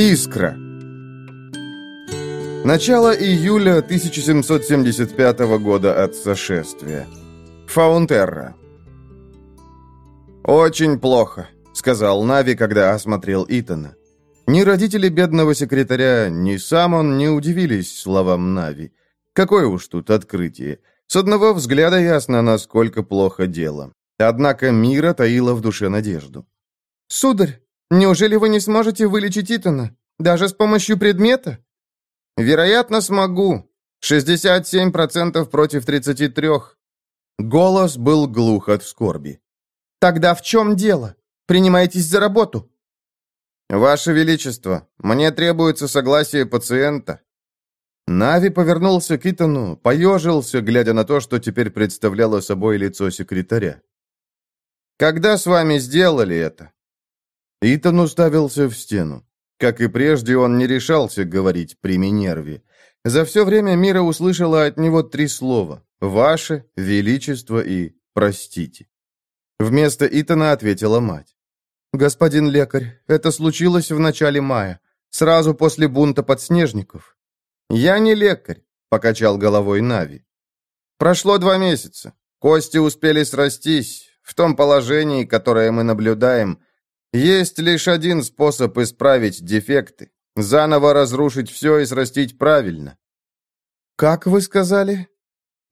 Искра. Начало июля 1775 года от сошествия. Фаунтерра. «Очень плохо», — сказал Нави, когда осмотрел Итана. Ни родители бедного секретаря, ни сам он не удивились словам Нави. Какое уж тут открытие. С одного взгляда ясно, насколько плохо дело. Однако Мира таила в душе надежду. «Сударь, неужели вы не сможете вылечить Итана? Даже с помощью предмета?» «Вероятно, смогу. 67% против 33%. Голос был глух от скорби. «Тогда в чем дело? Принимаетесь за работу?» «Ваше Величество, мне требуется согласие пациента». Нави повернулся к Итану, поежился, глядя на то, что теперь представляло собой лицо секретаря. «Когда с вами сделали это?» Итан уставился в стену. Как и прежде, он не решался говорить при Минерве. За все время Мира услышала от него три слова «Ваше», «Величество» и «Простите». Вместо Итана ответила мать. «Господин лекарь, это случилось в начале мая, сразу после бунта подснежников». «Я не лекарь», — покачал головой Нави. «Прошло два месяца. Кости успели срастись. В том положении, которое мы наблюдаем, есть лишь один способ исправить дефекты. Заново разрушить все и срастить правильно». «Как вы сказали?»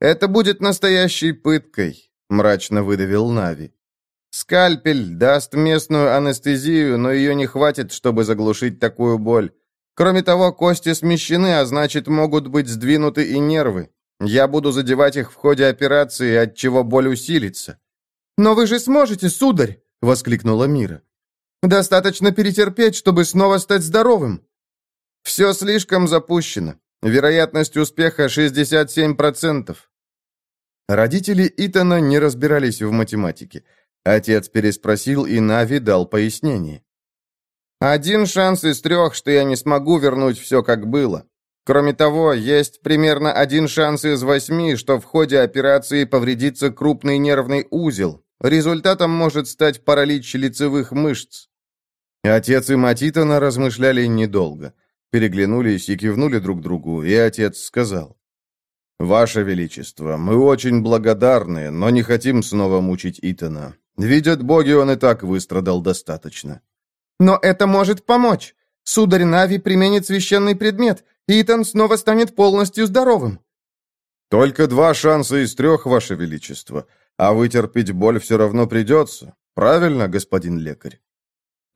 «Это будет настоящей пыткой», — мрачно выдавил Нави. «Скальпель даст местную анестезию, но ее не хватит, чтобы заглушить такую боль. Кроме того, кости смещены, а значит, могут быть сдвинуты и нервы. Я буду задевать их в ходе операции, от чего боль усилится». «Но вы же сможете, сударь!» — воскликнула Мира. «Достаточно перетерпеть, чтобы снова стать здоровым». «Все слишком запущено. Вероятность успеха 67%. Родители Итана не разбирались в математике. Отец переспросил, и Нави дал пояснение. «Один шанс из трех, что я не смогу вернуть все, как было. Кроме того, есть примерно один шанс из восьми, что в ходе операции повредится крупный нервный узел. Результатом может стать паралич лицевых мышц». Отец и мать Итана размышляли недолго переглянулись и кивнули друг другу, и отец сказал. «Ваше Величество, мы очень благодарны, но не хотим снова мучить Итана. Видят боги, он и так выстрадал достаточно». «Но это может помочь. Сударь Нави применит священный предмет, и Итан снова станет полностью здоровым». «Только два шанса из трех, Ваше Величество, а вытерпеть боль все равно придется. Правильно, господин лекарь?»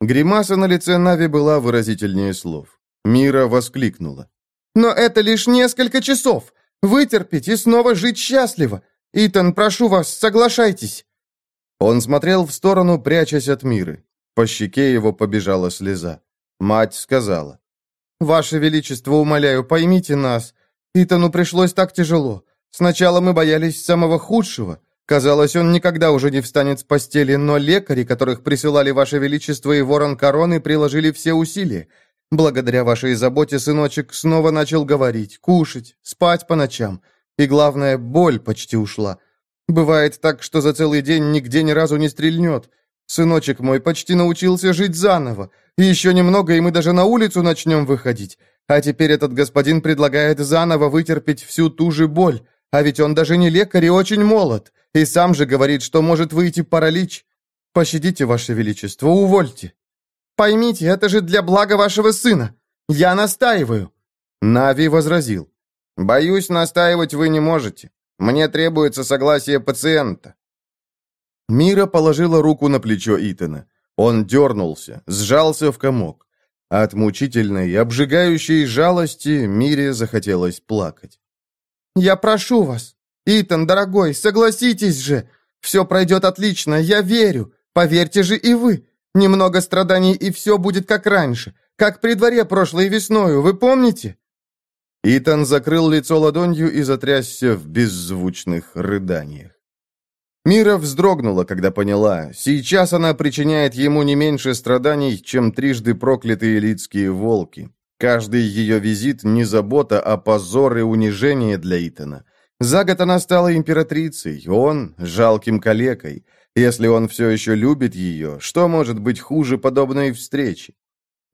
Гримаса на лице Нави была выразительнее слов. Мира воскликнула. «Но это лишь несколько часов. Вытерпеть и снова жить счастливо. Итан, прошу вас, соглашайтесь». Он смотрел в сторону, прячась от Миры. По щеке его побежала слеза. Мать сказала. «Ваше Величество, умоляю, поймите нас. Итану пришлось так тяжело. Сначала мы боялись самого худшего. Казалось, он никогда уже не встанет с постели, но лекари, которых присылали Ваше Величество и Ворон Короны, приложили все усилия. Благодаря вашей заботе сыночек снова начал говорить, кушать, спать по ночам. И главное, боль почти ушла. Бывает так, что за целый день нигде ни разу не стрельнет. Сыночек мой почти научился жить заново. И еще немного, и мы даже на улицу начнем выходить. А теперь этот господин предлагает заново вытерпеть всю ту же боль. А ведь он даже не лекарь и очень молод. И сам же говорит, что может выйти паралич. Пощадите, ваше величество, увольте. Поймите, это же для блага вашего сына. Я настаиваю». Нави возразил. «Боюсь, настаивать вы не можете. Мне требуется согласие пациента». Мира положила руку на плечо Итана. Он дернулся, сжался в комок. От мучительной, обжигающей жалости Мире захотелось плакать. «Я прошу вас, Итан, дорогой, согласитесь же. Все пройдет отлично, я верю. Поверьте же и вы. Немного страданий, и все будет как раньше, как при дворе прошлой весною, вы помните?» Итан закрыл лицо ладонью и затрясся в беззвучных рыданиях. Мира вздрогнула, когда поняла, сейчас она причиняет ему не меньше страданий, чем трижды проклятые лицкие волки. Каждый ее визит не забота, а позор и унижение для Итана. За год она стала императрицей, он — жалким калекой. Если он все еще любит ее, что может быть хуже подобной встречи?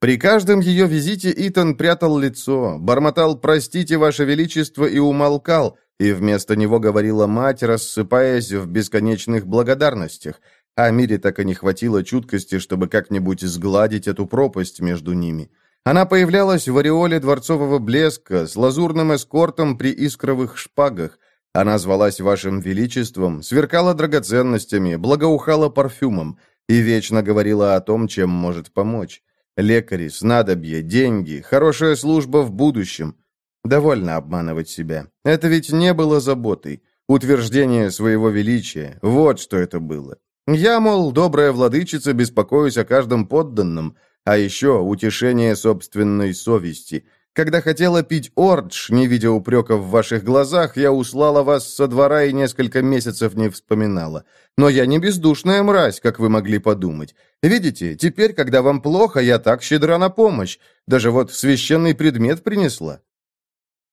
При каждом ее визите Итан прятал лицо, бормотал «Простите, Ваше Величество» и умолкал, и вместо него говорила мать, рассыпаясь в бесконечных благодарностях, а Мире так и не хватило чуткости, чтобы как-нибудь сгладить эту пропасть между ними. Она появлялась в ореоле дворцового блеска, с лазурным эскортом при искровых шпагах. Она звалась Вашим Величеством, сверкала драгоценностями, благоухала парфюмом и вечно говорила о том, чем может помочь. Лекари, снадобья, деньги, хорошая служба в будущем. Довольно обманывать себя. Это ведь не было заботой. Утверждение своего величия. Вот что это было. Я, мол, добрая владычица, беспокоюсь о каждом подданном, а еще утешение собственной совести – когда хотела пить ордж, не видя упреков в ваших глазах, я услала вас со двора и несколько месяцев не вспоминала. Но я не бездушная мразь, как вы могли подумать. Видите, теперь, когда вам плохо, я так щедра на помощь. Даже вот священный предмет принесла».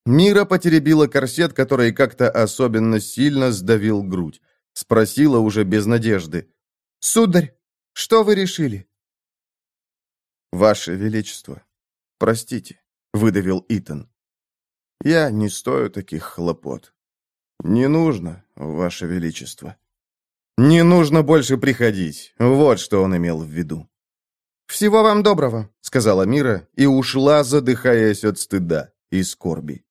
Мира потеребила корсет, который как-то особенно сильно сдавил грудь. Спросила уже без надежды. «Сударь, что вы решили?» «Ваше Величество, простите» выдавил Итан. «Я не стою таких хлопот. Не нужно, Ваше Величество». «Не нужно больше приходить. Вот что он имел в виду». «Всего вам доброго», — сказала Мира и ушла, задыхаясь от стыда и скорби.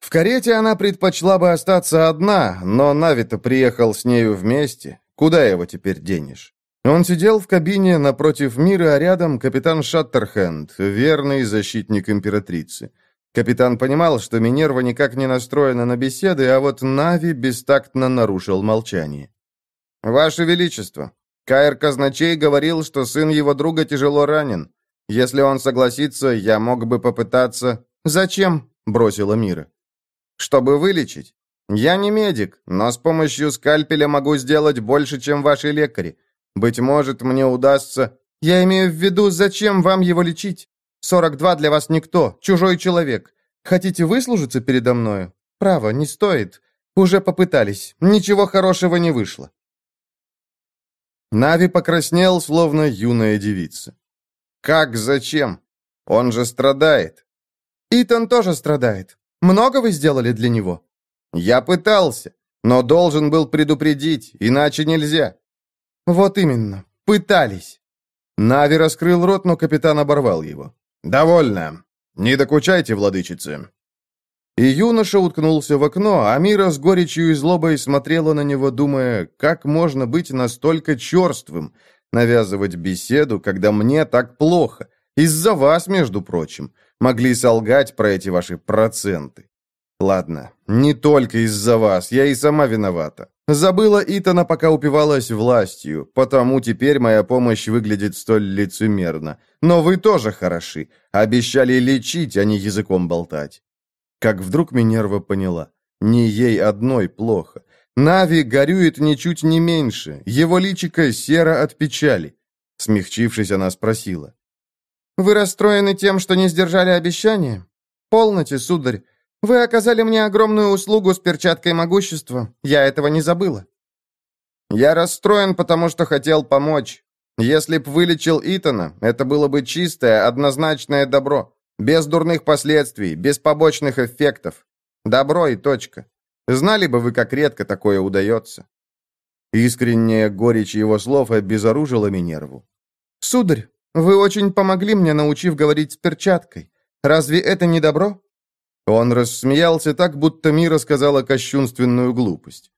В карете она предпочла бы остаться одна, но Навита приехал с нею вместе. Куда его теперь денешь? Он сидел в кабине напротив мира, а рядом капитан Шаттерхенд, верный защитник императрицы. Капитан понимал, что Минерва никак не настроена на беседы, а вот Нави бестактно нарушил молчание. «Ваше Величество, Каэр Казначей говорил, что сын его друга тяжело ранен. Если он согласится, я мог бы попытаться...» «Зачем?» — бросила Мира. «Чтобы вылечить. Я не медик, но с помощью скальпеля могу сделать больше, чем ваши лекари. Быть может, мне удастся... Я имею в виду, зачем вам его лечить? 42 для вас никто, чужой человек. Хотите выслужиться передо мною? Право, не стоит. Уже попытались. Ничего хорошего не вышло. Нави покраснел, словно юная девица. «Как зачем? Он же страдает». «Итан тоже страдает. Много вы сделали для него?» «Я пытался, но должен был предупредить, иначе нельзя. «Вот именно. Пытались». Нави раскрыл рот, но капитан оборвал его. «Довольно. Не докучайте, владычицы». И юноша уткнулся в окно, а Мира с горечью и злобой смотрела на него, думая, как можно быть настолько черствым, навязывать беседу, когда мне так плохо. Из-за вас, между прочим. Могли солгать про эти ваши проценты. Ладно, не только из-за вас, я и сама виновата. Забыла Итана, пока упивалась властью, потому теперь моя помощь выглядит столь лицемерно. Но вы тоже хороши. Обещали лечить, а не языком болтать. Как вдруг Минерва поняла. Не ей одной плохо. Нави горюет ничуть не меньше. Его личико серо от печали. Смягчившись, она спросила. «Вы расстроены тем, что не сдержали обещания? Полноте, сударь. Вы оказали мне огромную услугу с перчаткой могущества. Я этого не забыла. Я расстроен, потому что хотел помочь. Если б вылечил Итана, это было бы чистое, однозначное добро. Без дурных последствий, без побочных эффектов. Добро и точка. Знали бы вы, как редко такое удается. Искренняя горечь его слов обезоружила Минерву. «Сударь, вы очень помогли мне, научив говорить с перчаткой. Разве это не добро?» Он рассмеялся так, будто Мира сказала кощунственную глупость.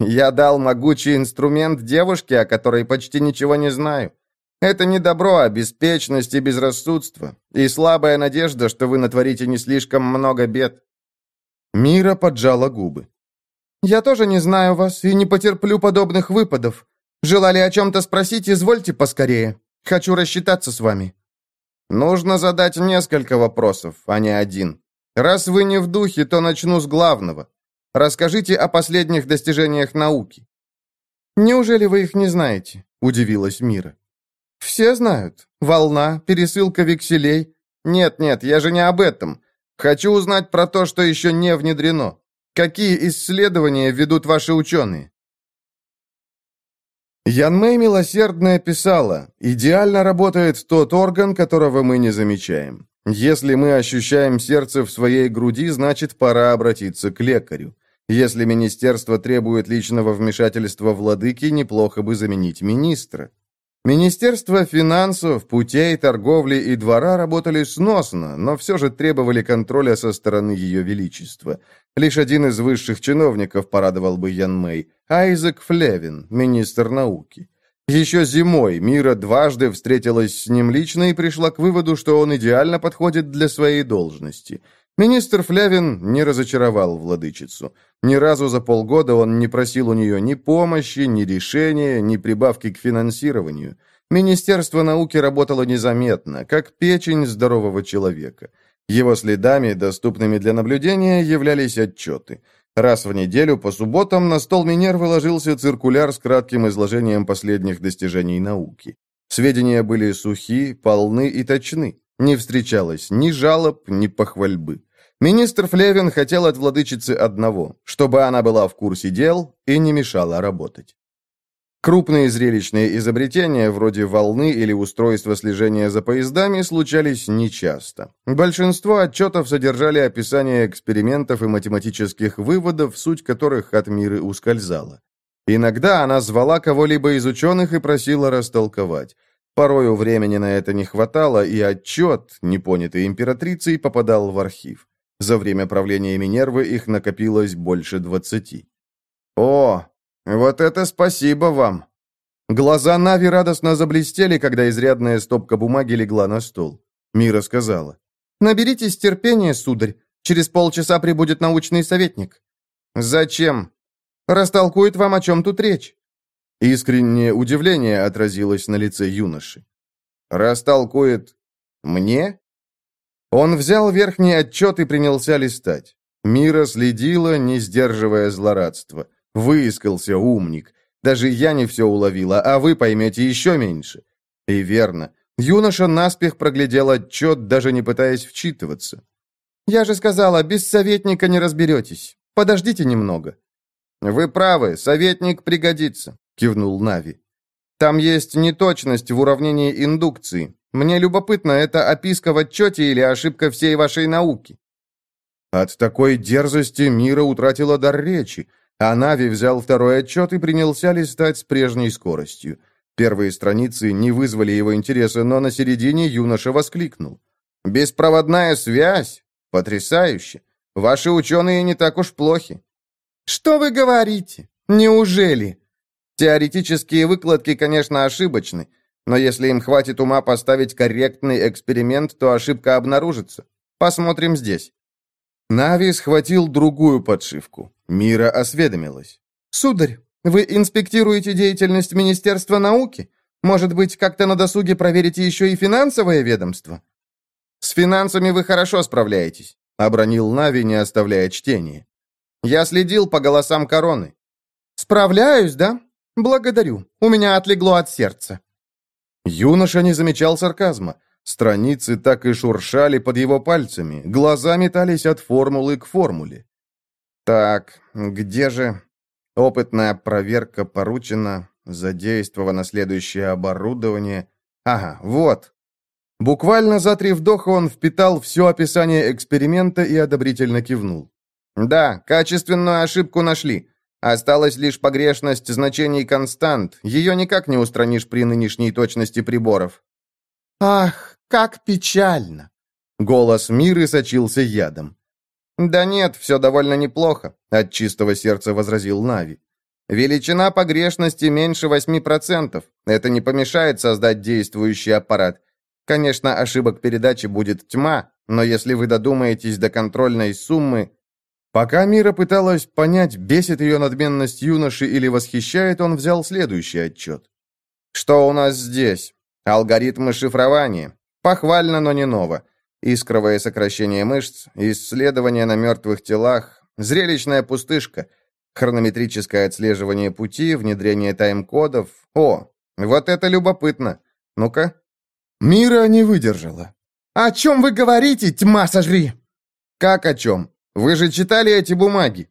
«Я дал могучий инструмент девушке, о которой почти ничего не знаю. Это не добро, а беспечность и безрассудство, и слабая надежда, что вы натворите не слишком много бед». Мира поджала губы. «Я тоже не знаю вас и не потерплю подобных выпадов. Желали о чем-то спросить, извольте поскорее. Хочу рассчитаться с вами». «Нужно задать несколько вопросов, а не один», Раз вы не в духе, то начну с главного. Расскажите о последних достижениях науки». «Неужели вы их не знаете?» – удивилась Мира. «Все знают. Волна, пересылка векселей. Нет-нет, я же не об этом. Хочу узнать про то, что еще не внедрено. Какие исследования ведут ваши ученые?» Ян Мэй милосердно писала, «Идеально работает тот орган, которого мы не замечаем. Если мы ощущаем сердце в своей груди, значит, пора обратиться к лекарю. Если министерство требует личного вмешательства владыки, неплохо бы заменить министра». Министерство финансов, путей, торговли и двора работали сносно, но все же требовали контроля со стороны Ее Величества. Лишь один из высших чиновников порадовал бы Ян Мэй – Айзек Флевин, министр науки. Еще зимой Мира дважды встретилась с ним лично и пришла к выводу, что он идеально подходит для своей должности – Министр Флявин не разочаровал владычицу. Ни разу за полгода он не просил у нее ни помощи, ни решения, ни прибавки к финансированию. Министерство науки работало незаметно, как печень здорового человека. Его следами, доступными для наблюдения, являлись отчеты. Раз в неделю по субботам на стол Минервы ложился циркуляр с кратким изложением последних достижений науки. Сведения были сухи, полны и точны. Не встречалось ни жалоб, ни похвальбы. Министр Флевин хотел от владычицы одного, чтобы она была в курсе дел и не мешала работать. Крупные зрелищные изобретения, вроде волны или устройства слежения за поездами, случались нечасто. Большинство отчетов содержали описание экспериментов и математических выводов, суть которых от мира ускользала. Иногда она звала кого-либо из ученых и просила растолковать. Порою времени на это не хватало, и отчет, непонятый императрицей, попадал в архив. За время правления Минервы их накопилось больше двадцати. «О, вот это спасибо вам!» Глаза Нави радостно заблестели, когда изрядная стопка бумаги легла на стол. Мира сказала. «Наберитесь терпения, сударь. Через полчаса прибудет научный советник». «Зачем?» «Растолкует вам, о чем тут речь». Искреннее удивление отразилось на лице юноши. «Растолкует мне?» Он взял верхний отчет и принялся листать. Мира следила, не сдерживая злорадства. Выискался умник. Даже я не все уловила, а вы поймете еще меньше. И верно. Юноша наспех проглядел отчет, даже не пытаясь вчитываться. «Я же сказала, без советника не разберетесь. Подождите немного». «Вы правы, советник пригодится», — кивнул Нави. «Там есть неточность в уравнении индукции. Мне любопытно, это описка в отчете или ошибка всей вашей науки?» От такой дерзости Мира утратила дар речи, а Нави взял второй отчет и принялся листать с прежней скоростью. Первые страницы не вызвали его интереса, но на середине юноша воскликнул. «Беспроводная связь? Потрясающе! Ваши ученые не так уж плохи». «Что вы говорите? Неужели?» Теоретические выкладки, конечно, ошибочны, но если им хватит ума поставить корректный эксперимент, то ошибка обнаружится. Посмотрим здесь». Нави схватил другую подшивку. Мира осведомилась. «Сударь, вы инспектируете деятельность Министерства науки? Может быть, как-то на досуге проверите еще и финансовое ведомство?» «С финансами вы хорошо справляетесь», — обронил Нави, не оставляя чтения. «Я следил по голосам короны». «Справляюсь, да? Благодарю. У меня отлегло от сердца». Юноша не замечал сарказма. Страницы так и шуршали под его пальцами, глаза метались от формулы к формуле. «Так, где же...» Опытная проверка поручена, задействовано следующее оборудование. Ага, вот. Буквально за три вдоха он впитал все описание эксперимента и одобрительно кивнул. «Да, качественную ошибку нашли. Осталась лишь погрешность значений констант. Ее никак не устранишь при нынешней точности приборов. «Ах, как печально!» Голос Миры сочился ядом. «Да нет, все довольно неплохо», — от чистого сердца возразил Нави. «Величина погрешности меньше 8%. Это не помешает создать действующий аппарат. Конечно, ошибок передачи будет тьма, но если вы додумаетесь до контрольной суммы, Пока Мира пыталась понять, бесит ее надменность юноши или восхищает, он взял следующий отчет. «Что у нас здесь? Алгоритмы шифрования. Похвально, но не ново. Искровое сокращение мышц, исследование на мертвых телах, зрелищная пустышка, хронометрическое отслеживание пути, внедрение тайм-кодов. О, вот это любопытно. Ну-ка». Мира не выдержала. «О чем вы говорите, тьма сожри?» «Как о чем? Вы же читали эти бумаги?»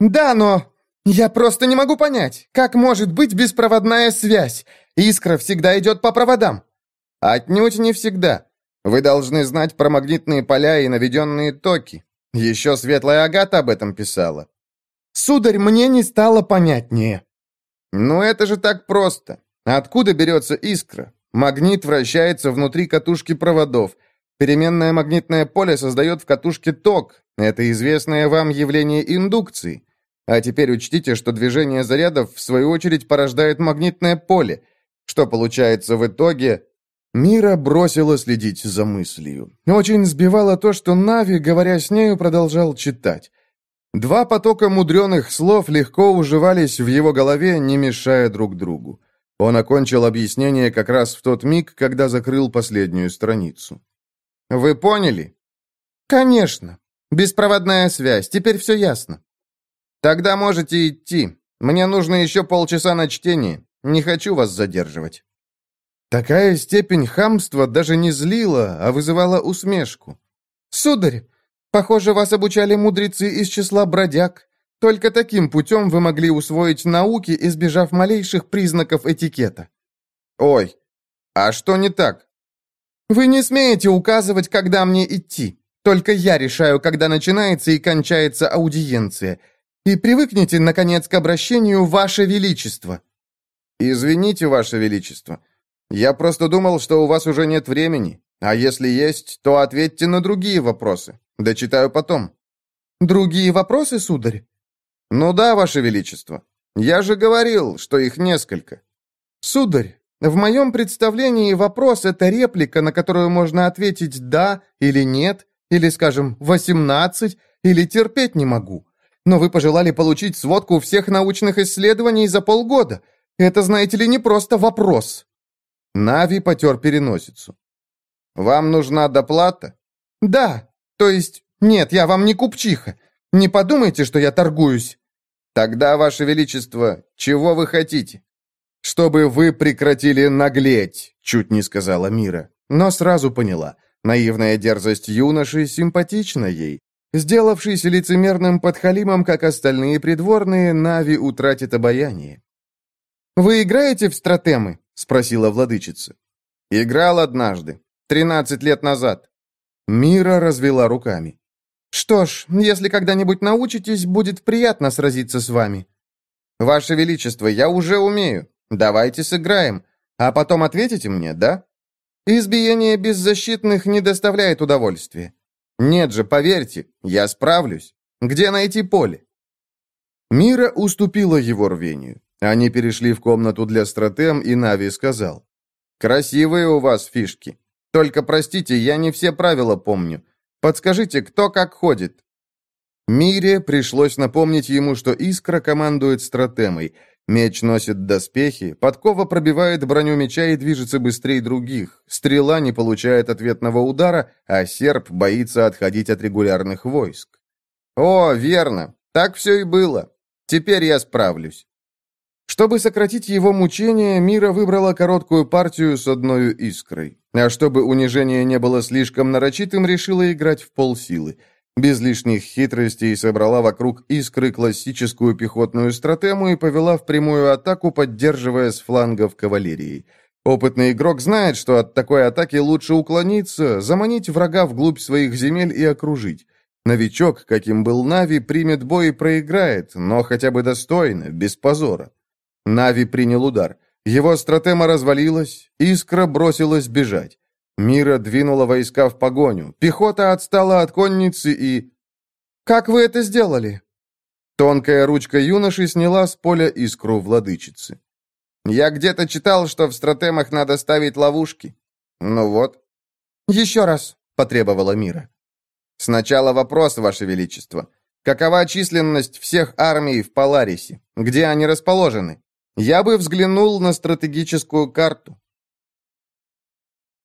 «Да, но «Я просто не могу понять, как может быть беспроводная связь? Искра всегда идет по проводам». «Отнюдь не всегда. Вы должны знать про магнитные поля и наведенные токи. Еще Светлая Агата об этом писала». «Сударь, мне не стало понятнее». «Ну это же так просто. Откуда берется искра? Магнит вращается внутри катушки проводов. Переменное магнитное поле создает в катушке ток. Это известное вам явление индукции. А теперь учтите, что движение зарядов, в свою очередь, порождает магнитное поле. Что получается в итоге? Мира бросила следить за мыслью. Очень сбивало то, что Нави, говоря с нею, продолжал читать. Два потока мудреных слов легко уживались в его голове, не мешая друг другу. Он окончил объяснение как раз в тот миг, когда закрыл последнюю страницу. «Вы поняли?» «Конечно. Беспроводная связь. Теперь все ясно». «Тогда можете идти. Мне нужно еще полчаса на чтение. Не хочу вас задерживать». Такая степень хамства даже не злила, а вызывала усмешку. «Сударь, похоже, вас обучали мудрецы из числа бродяг. Только таким путем вы могли усвоить науки, избежав малейших признаков этикета». «Ой, а что не так?» «Вы не смеете указывать, когда мне идти. Только я решаю, когда начинается и кончается аудиенция. И привыкните, наконец, к обращению «Ваше Величество». «Извините, Ваше Величество. Я просто думал, что у вас уже нет времени. А если есть, то ответьте на другие вопросы. Дочитаю потом». «Другие вопросы, сударь?» «Ну да, Ваше Величество. Я же говорил, что их несколько». «Сударь, в моем представлении вопрос — это реплика, на которую можно ответить «да» или «нет», или, скажем, «восемнадцать», или «терпеть не могу». Но вы пожелали получить сводку всех научных исследований за полгода. Это, знаете ли, не просто вопрос». Нави потер переносицу. «Вам нужна доплата?» «Да. То есть, нет, я вам не купчиха. Не подумайте, что я торгуюсь». «Тогда, Ваше Величество, чего вы хотите?» «Чтобы вы прекратили наглеть», — чуть не сказала Мира, но сразу поняла. Наивная дерзость юноши симпатична ей. Сделавшись лицемерным подхалимом, как остальные придворные, Нави утратит обаяние. «Вы играете в стратемы?» — спросила владычица. «Играл однажды, тринадцать лет назад». Мира развела руками. «Что ж, если когда-нибудь научитесь, будет приятно сразиться с вами». «Ваше Величество, я уже умею. Давайте сыграем. А потом ответите мне, да?» «Избиение беззащитных не доставляет удовольствия». «Нет же, поверьте, я справлюсь. Где найти поле?» Мира уступила его рвению. Они перешли в комнату для стратем, и Нави сказал. «Красивые у вас фишки. Только, простите, я не все правила помню. Подскажите, кто как ходит?» Мире пришлось напомнить ему, что Искра командует стратемой – Меч носит доспехи, подкова пробивает броню меча и движется быстрее других. Стрела не получает ответного удара, а серп боится отходить от регулярных войск. О, верно. Так все и было. Теперь я справлюсь. Чтобы сократить его мучения, Мира выбрала короткую партию с одной искрой. А чтобы унижение не было слишком нарочитым, решила играть в полсилы. Без лишних хитростей собрала вокруг искры классическую пехотную стратему и повела в прямую атаку, поддерживая с флангов кавалерии. Опытный игрок знает, что от такой атаки лучше уклониться, заманить врага вглубь своих земель и окружить. Новичок, каким был Нави, примет бой и проиграет, но хотя бы достойно, без позора. Нави принял удар. Его стратема развалилась, искра бросилась бежать. Мира двинула войска в погоню. Пехота отстала от конницы и... «Как вы это сделали?» Тонкая ручка юноши сняла с поля искру владычицы. «Я где-то читал, что в стратемах надо ставить ловушки. Ну вот». «Еще раз», — потребовала Мира. «Сначала вопрос, Ваше Величество. Какова численность всех армий в Поларисе? Где они расположены? Я бы взглянул на стратегическую карту.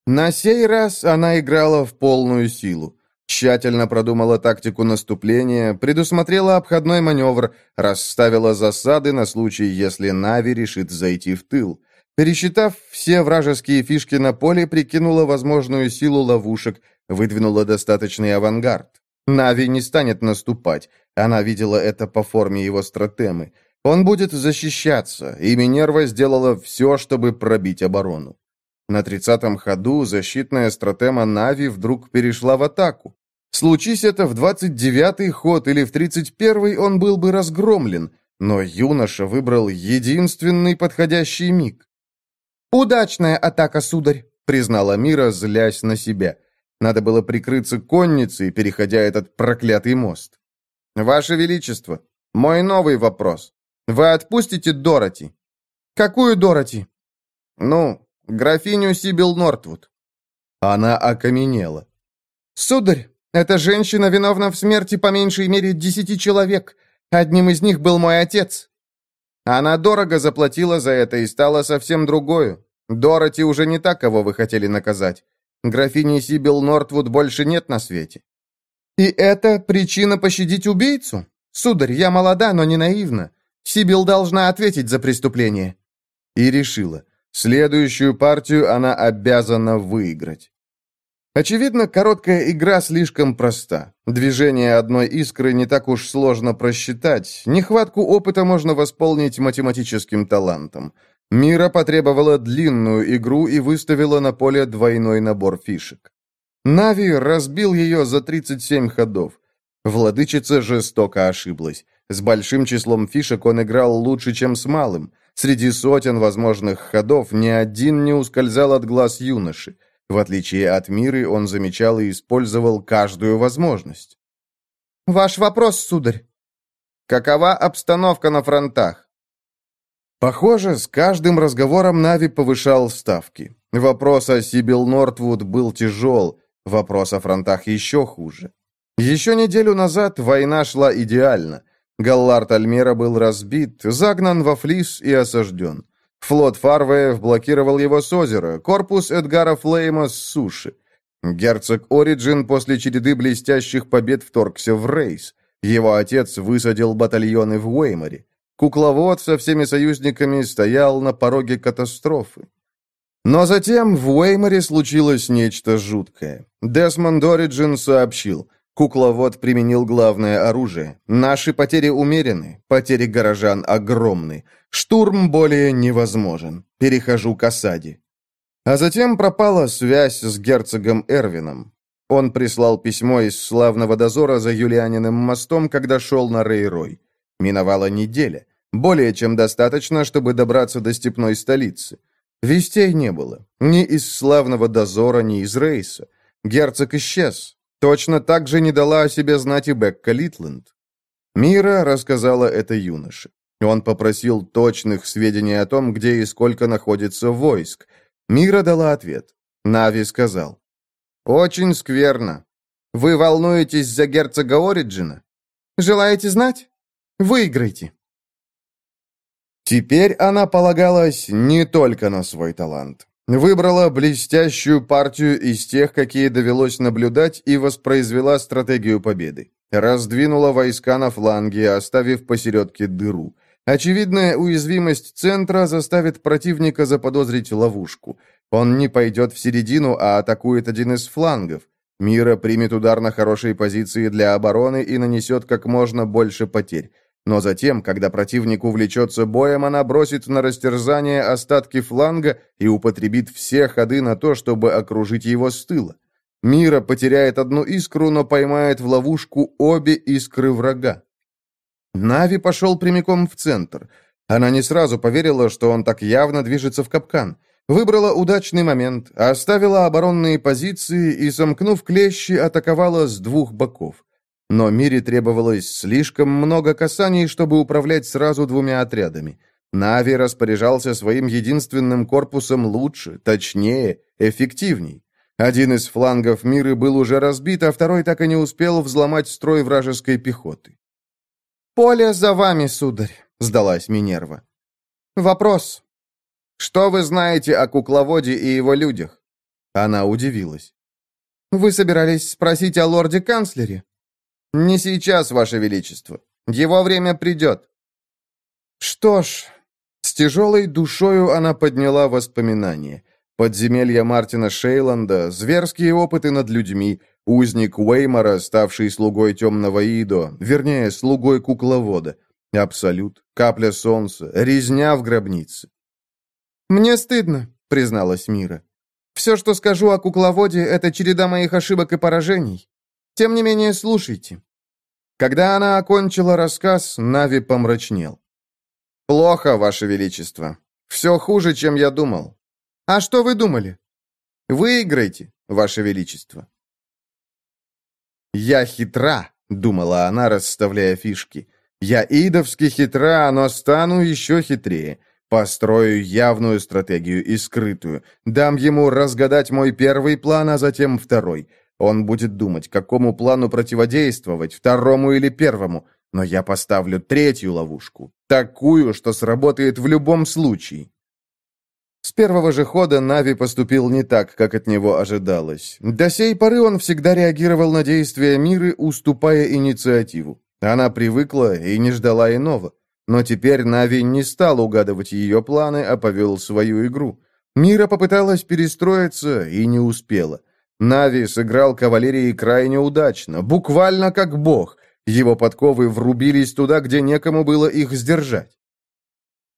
На сей раз она играла в полную силу. Тщательно продумала тактику наступления, предусмотрела обходной маневр, расставила засады на случай, если Нави решит зайти в тыл. Пересчитав все вражеские фишки на поле, прикинула возможную силу ловушек, выдвинула достаточный авангард. Нави не станет наступать, она видела это по форме его стратемы. Он будет защищаться, и Минерва сделала все, чтобы пробить оборону. На тридцатом ходу защитная стратема Нави вдруг перешла в атаку. Случись это в двадцать девятый ход или в тридцать первый, он был бы разгромлен, но юноша выбрал единственный подходящий миг. «Удачная атака, сударь», — признала Мира, злясь на себя. Надо было прикрыться конницей, переходя этот проклятый мост. «Ваше Величество, мой новый вопрос. Вы отпустите Дороти?» «Какую Дороти?» «Ну, графиню Сибил Нортвуд». Она окаменела. «Сударь, эта женщина виновна в смерти по меньшей мере десяти человек. Одним из них был мой отец». Она дорого заплатила за это и стала совсем другою. Дороти уже не та, кого вы хотели наказать. Графини Сибил Нортвуд больше нет на свете. И это причина пощадить убийцу? Сударь, я молода, но не наивна. Сибил должна ответить за преступление. И решила. Следующую партию она обязана выиграть. Очевидно, короткая игра слишком проста. Движение одной искры не так уж сложно просчитать. Нехватку опыта можно восполнить математическим талантом. Мира потребовала длинную игру и выставила на поле двойной набор фишек. Нави разбил ее за 37 ходов. Владычица жестоко ошиблась. С большим числом фишек он играл лучше, чем с малым. Среди сотен возможных ходов ни один не ускользал от глаз юноши. В отличие от Миры, он замечал и использовал каждую возможность. «Ваш вопрос, сударь». «Какова обстановка на фронтах?» Похоже, с каждым разговором Нави повышал ставки. Вопрос о Сибил Нортвуд был тяжел, вопрос о фронтах еще хуже. Еще неделю назад война шла идеально. Галлард Альмера был разбит, загнан во флис и осажден. Флот Фарвеев блокировал его с озера, корпус Эдгара Флейма с суши. Герцог Ориджин после череды блестящих побед вторгся в рейс. Его отец высадил батальоны в Уэйморе. Кукловод со всеми союзниками стоял на пороге катастрофы. Но затем в Уэйморе случилось нечто жуткое. Десмонд Ориджин сообщил, кукловод применил главное оружие. Наши потери умерены, потери горожан огромны. Штурм более невозможен. Перехожу к осаде. А затем пропала связь с герцогом Эрвином. Он прислал письмо из славного дозора за Юлианиным мостом, когда шел на Рейрой. Миновала неделя. Более чем достаточно, чтобы добраться до степной столицы. Вестей не было. Ни из славного дозора, ни из рейса. Герцог исчез. Точно так же не дала о себе знать и Бекка Литленд. Мира рассказала это юноше. Он попросил точных сведений о том, где и сколько находится войск. Мира дала ответ. Нави сказал. «Очень скверно. Вы волнуетесь за герцога Ориджина? Желаете знать? Выиграйте». Теперь она полагалась не только на свой талант. Выбрала блестящую партию из тех, какие довелось наблюдать, и воспроизвела стратегию победы. Раздвинула войска на фланге, оставив посередке дыру. Очевидная уязвимость центра заставит противника заподозрить ловушку. Он не пойдет в середину, а атакует один из флангов. Мира примет удар на хорошей позиции для обороны и нанесет как можно больше потерь. Но затем, когда противник увлечется боем, она бросит на растерзание остатки фланга и употребит все ходы на то, чтобы окружить его с тыла. Мира потеряет одну искру, но поймает в ловушку обе искры врага. Нави пошел прямиком в центр. Она не сразу поверила, что он так явно движется в капкан. Выбрала удачный момент, оставила оборонные позиции и, сомкнув клещи, атаковала с двух боков. Но Мире требовалось слишком много касаний, чтобы управлять сразу двумя отрядами. Нави распоряжался своим единственным корпусом лучше, точнее, эффективней. Один из флангов Миры был уже разбит, а второй так и не успел взломать строй вражеской пехоты. «Поле за вами, сударь», — сдалась Минерва. «Вопрос. Что вы знаете о кукловоде и его людях?» Она удивилась. «Вы собирались спросить о лорде-канцлере?» «Не сейчас, Ваше Величество. Его время придет». Что ж, с тяжелой душою она подняла воспоминания. Подземелья Мартина Шейланда, зверские опыты над людьми, узник Уэймора, ставший слугой темного Идо, вернее, слугой кукловода. Абсолют, капля солнца, резня в гробнице. «Мне стыдно», — призналась Мира. «Все, что скажу о кукловоде, это череда моих ошибок и поражений. Тем не менее, слушайте». Когда она окончила рассказ, Нави помрачнел. «Плохо, Ваше Величество. Все хуже, чем я думал». «А что вы думали?» «Выиграйте, Ваше Величество». «Я хитра», — думала она, расставляя фишки. «Я идовски хитра, но стану еще хитрее. Построю явную стратегию и скрытую. Дам ему разгадать мой первый план, а затем второй. Он будет думать, какому плану противодействовать, второму или первому. Но я поставлю третью ловушку. Такую, что сработает в любом случае. С первого же хода Нави поступил не так, как от него ожидалось. До сей поры он всегда реагировал на действия Миры, уступая инициативу. Она привыкла и не ждала иного. Но теперь Нави не стал угадывать ее планы, а повел свою игру. Мира попыталась перестроиться и не успела. Нави сыграл кавалерией крайне удачно, буквально как бог. Его подковы врубились туда, где некому было их сдержать.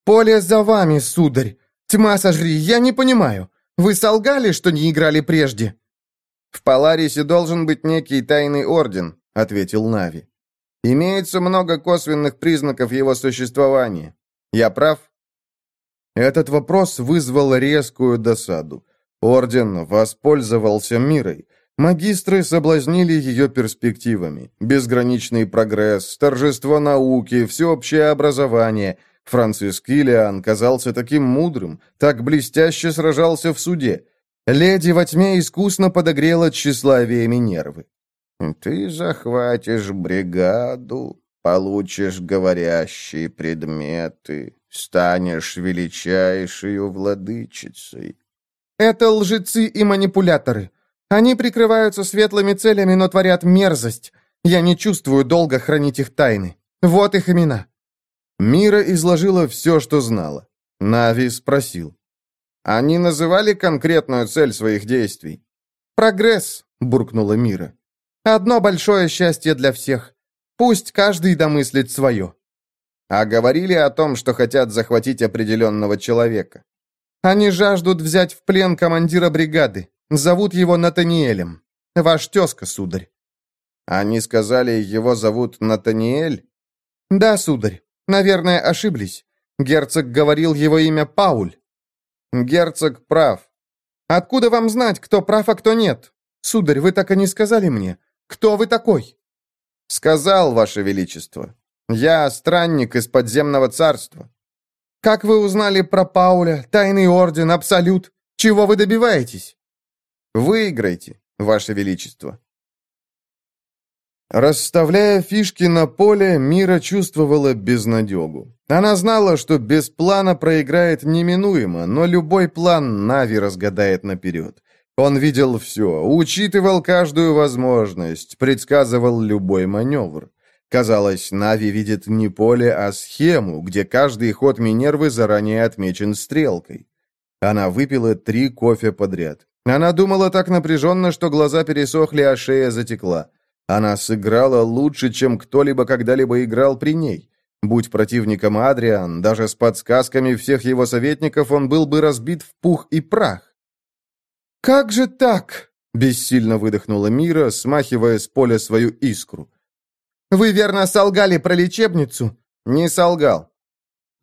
«Поле за вами, сударь! Тьма сожри, я не понимаю. Вы солгали, что не играли прежде?» «В Паларисе должен быть некий тайный орден», — ответил Нави. «Имеется много косвенных признаков его существования. Я прав?» Этот вопрос вызвал резкую досаду. Орден воспользовался мирой. Магистры соблазнили ее перспективами. Безграничный прогресс, торжество науки, всеобщее образование. Франциск Киллиан казался таким мудрым, так блестяще сражался в суде. Леди во тьме искусно подогрела тщеславием нервы. «Ты захватишь бригаду, получишь говорящие предметы, станешь величайшей владычицей. Это лжецы и манипуляторы. Они прикрываются светлыми целями, но творят мерзость. Я не чувствую долга хранить их тайны. Вот их имена». Мира изложила все, что знала. Нави спросил. «Они называли конкретную цель своих действий?» «Прогресс», — буркнула Мира. «Одно большое счастье для всех. Пусть каждый домыслит свое». А говорили о том, что хотят захватить определенного человека. Они жаждут взять в плен командира бригады. Зовут его Натаниэлем. Ваш тезка, сударь». «Они сказали, его зовут Натаниэль?» «Да, сударь. Наверное, ошиблись. Герцог говорил его имя Пауль». «Герцог прав». «Откуда вам знать, кто прав, а кто нет? Сударь, вы так и не сказали мне. Кто вы такой?» «Сказал, ваше величество. Я странник из подземного царства. Как вы узнали про Пауля, Тайный Орден, Абсолют? Чего вы добиваетесь?» «Выиграйте, Ваше Величество». Расставляя фишки на поле, Мира чувствовала безнадегу. Она знала, что без плана проиграет неминуемо, но любой план Нави разгадает наперед. Он видел все, учитывал каждую возможность, предсказывал любой маневр. Казалось, Нави видит не поле, а схему, где каждый ход Минервы заранее отмечен стрелкой. Она выпила три кофе подряд. Она думала так напряженно, что глаза пересохли, а шея затекла. Она сыграла лучше, чем кто-либо когда-либо играл при ней. Будь противником Адриан, даже с подсказками всех его советников он был бы разбит в пух и прах. «Как же так?» — бессильно выдохнула Мира, смахивая с поля свою искру. Вы верно солгали про лечебницу? Не солгал.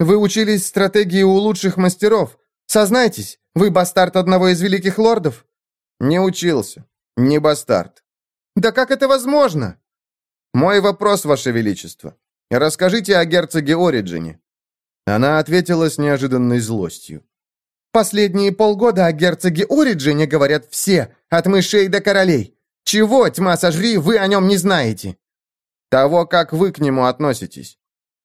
Вы учились стратегии у лучших мастеров. Сознайтесь, вы бастард одного из великих лордов? Не учился. Не бастард. Да как это возможно? Мой вопрос, ваше величество. Расскажите о герцоге Ориджине. Она ответила с неожиданной злостью. Последние полгода о герцоге Ориджине говорят все, от мышей до королей. Чего, тьма сожри, вы о нем не знаете? Того, как вы к нему относитесь.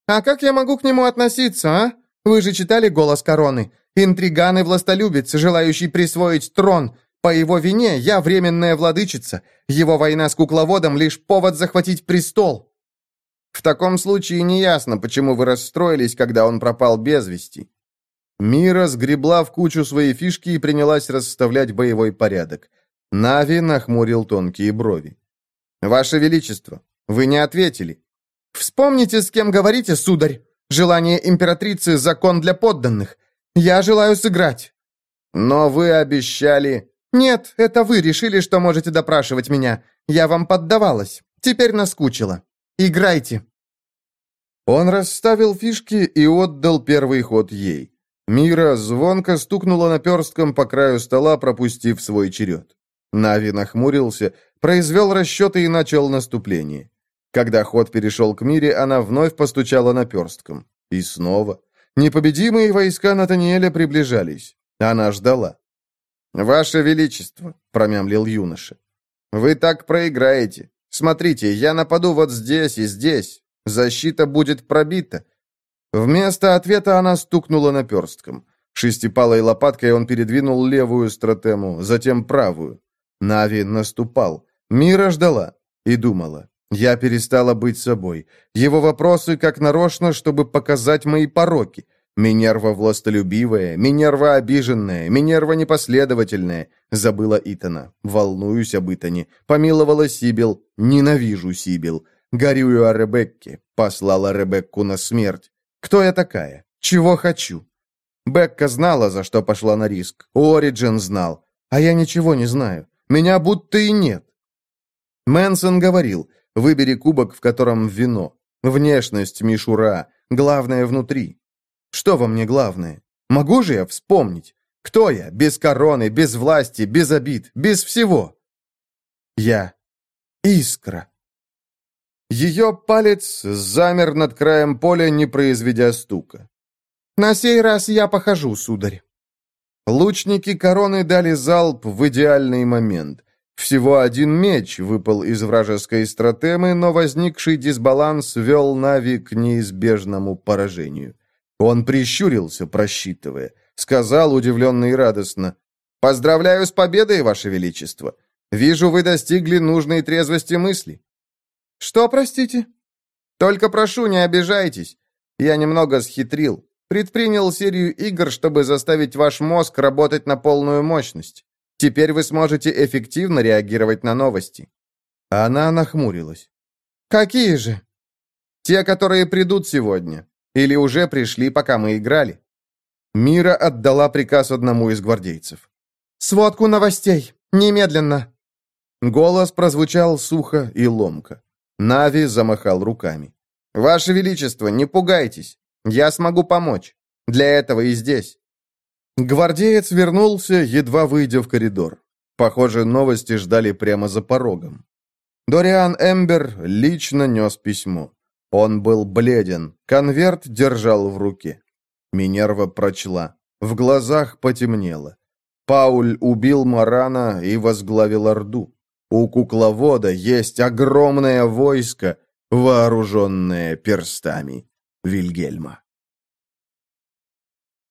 А как я могу к нему относиться, а? Вы же читали «Голос короны». Интриган и властолюбец, желающий присвоить трон. По его вине я временная владычица. Его война с кукловодом лишь повод захватить престол. В таком случае неясно, почему вы расстроились, когда он пропал без вести. Мира сгребла в кучу свои фишки и принялась расставлять боевой порядок. Нави нахмурил тонкие брови. «Ваше Величество, вы не ответили. Вспомните, с кем говорите, сударь. Желание императрицы — закон для подданных. Я желаю сыграть». «Но вы обещали...» «Нет, это вы решили, что можете допрашивать меня. Я вам поддавалась. Теперь наскучила. Играйте». Он расставил фишки и отдал первый ход ей. Мира звонко стукнула наперстком по краю стола, пропустив свой черед. Нави нахмурился, произвел расчеты и начал наступление. Когда ход перешел к Мире, она вновь постучала наперстком. И снова. Непобедимые войска Натаниэля приближались. Она ждала. «Ваше Величество», — промямлил юноша, — «вы так проиграете. Смотрите, я нападу вот здесь и здесь. Защита будет пробита. Вместо ответа она стукнула наперстком. Шестипалой лопаткой он передвинул левую стратему, затем правую. Нави наступал. Мира ждала и думала. Я перестала быть собой. Его вопросы как нарочно, чтобы показать мои пороки. Минерва властолюбивая, Минерва обиженная, Минерва непоследовательная. Забыла Итана. Волнуюсь об Итане. Помиловала Сибил. Ненавижу Сибил. Горюю о Ребекке. Послала Ребекку на смерть. Кто я такая? Чего хочу? Бекка знала, за что пошла на риск. Ориджин знал. А я ничего не знаю. Меня будто и нет. Мэнсон говорил, выбери кубок, в котором вино. Внешность мишура. Главное внутри. Что во мне главное? Могу же я вспомнить? Кто я? Без короны, без власти, без обид, без всего. Я искра. Ее палец замер над краем поля, не произведя стука. «На сей раз я похожу, сударь». Лучники короны дали залп в идеальный момент. Всего один меч выпал из вражеской стратемы, но возникший дисбаланс вел Нави к неизбежному поражению. Он прищурился, просчитывая. Сказал удивленно и радостно. «Поздравляю с победой, Ваше Величество! Вижу, вы достигли нужной трезвости мысли. «Что, простите?» «Только прошу, не обижайтесь. Я немного схитрил. Предпринял серию игр, чтобы заставить ваш мозг работать на полную мощность. Теперь вы сможете эффективно реагировать на новости». Она нахмурилась. «Какие же?» «Те, которые придут сегодня. Или уже пришли, пока мы играли». Мира отдала приказ одному из гвардейцев. «Сводку новостей! Немедленно!» Голос прозвучал сухо и ломко. Нави замахал руками. «Ваше Величество, не пугайтесь. Я смогу помочь. Для этого и здесь». Гвардеец вернулся, едва выйдя в коридор. Похоже, новости ждали прямо за порогом. Дориан Эмбер лично нес письмо. Он был бледен, конверт держал в руке. Минерва прочла. В глазах потемнело. Пауль убил Марана и возглавил Орду. У кукловода есть огромное войско, вооруженное перстами Вильгельма.